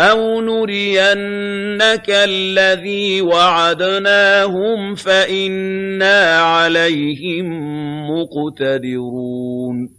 أَوْ نُرِيَنَّكَ الَّذِي وَعَدْنَاهُمْ فَإِنَّا عَلَيْهِم مُّقْتَدِرُونَ